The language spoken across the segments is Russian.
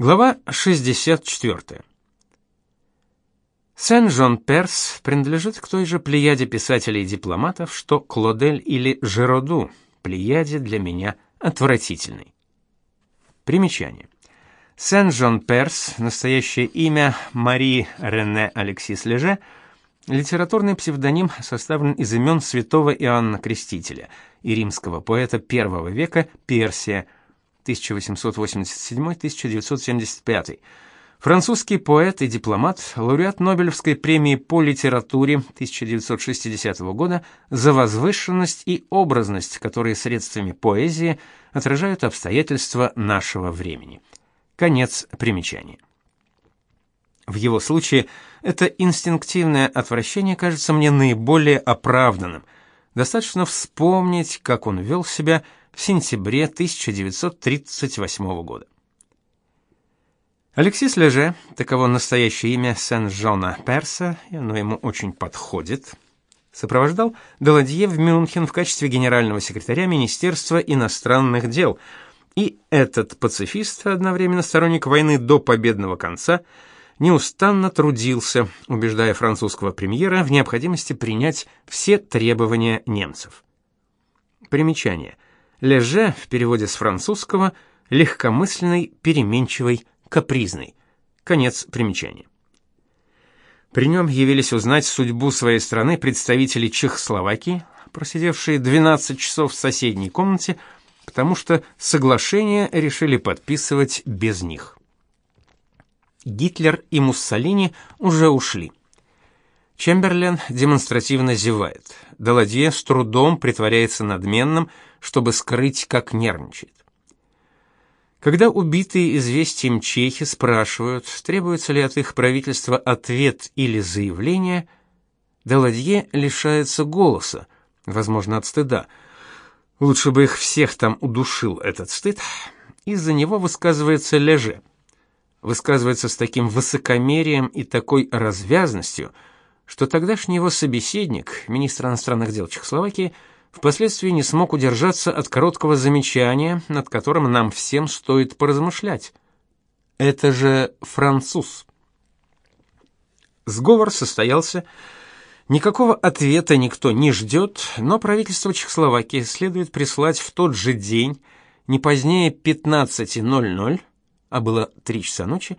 Глава 64. Сен-Жон-Перс принадлежит к той же плеяде писателей и дипломатов, что Клодель или Жероду, плеяде для меня отвратительной. Примечание. Сен-Жон-Перс, настоящее имя Мари Рене Алексис Леже, литературный псевдоним составлен из имен святого Иоанна Крестителя и римского поэта первого века Персия – 1887-1975. Французский поэт и дипломат, лауреат Нобелевской премии по литературе 1960 года за возвышенность и образность, которые средствами поэзии отражают обстоятельства нашего времени. Конец примечания. В его случае это инстинктивное отвращение кажется мне наиболее оправданным. Достаточно вспомнить, как он вел себя в сентябре 1938 года. Алексис Леже, таково настоящее имя Сен-Жона Перса, и оно ему очень подходит, сопровождал Даладье в Мюнхен в качестве генерального секретаря Министерства иностранных дел, и этот пацифист, одновременно сторонник войны до победного конца, неустанно трудился, убеждая французского премьера в необходимости принять все требования немцев. Примечание – Леже в переводе с французского легкомысленный, переменчивый, капризный. Конец примечания. При нем явились узнать судьбу своей страны представители Чехословакии, просидевшие 12 часов в соседней комнате, потому что соглашение решили подписывать без них. Гитлер и Муссолини уже ушли. Чемберлен демонстративно зевает. Даладье с трудом притворяется надменным, чтобы скрыть, как нервничает. Когда убитые известием чехи спрашивают, требуется ли от их правительства ответ или заявление, Даладье лишается голоса, возможно, от стыда. Лучше бы их всех там удушил этот стыд. Из-за него высказывается Леже. Высказывается с таким высокомерием и такой развязностью, что тогдашний его собеседник, министр иностранных дел Чехословакии, впоследствии не смог удержаться от короткого замечания, над которым нам всем стоит поразмышлять. Это же француз. Сговор состоялся. Никакого ответа никто не ждет, но правительство Чехословакии следует прислать в тот же день, не позднее 15:00, а было 3 часа ночи,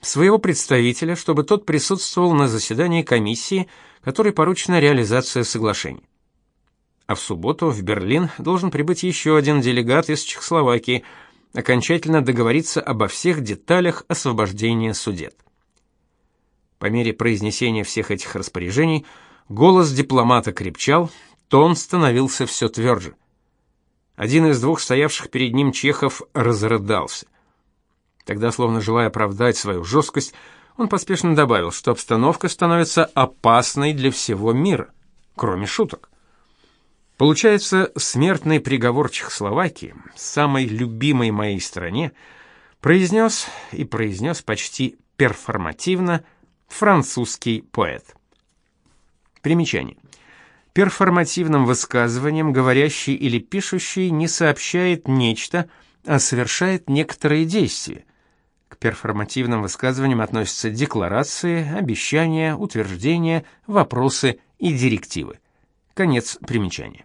своего представителя, чтобы тот присутствовал на заседании комиссии, которой поручена реализация соглашений а в субботу в Берлин должен прибыть еще один делегат из Чехословакии, окончательно договориться обо всех деталях освобождения судет. По мере произнесения всех этих распоряжений голос дипломата крепчал, тон становился все тверже. Один из двух стоявших перед ним чехов разрыдался. Тогда, словно желая оправдать свою жесткость, он поспешно добавил, что обстановка становится опасной для всего мира, кроме шуток. Получается, смертный приговор Чехословакии, самой любимой моей стране, произнес и произнес почти перформативно французский поэт. Примечание. Перформативным высказыванием говорящий или пишущий не сообщает нечто, а совершает некоторые действия. К перформативным высказываниям относятся декларации, обещания, утверждения, вопросы и директивы. Конец примечания.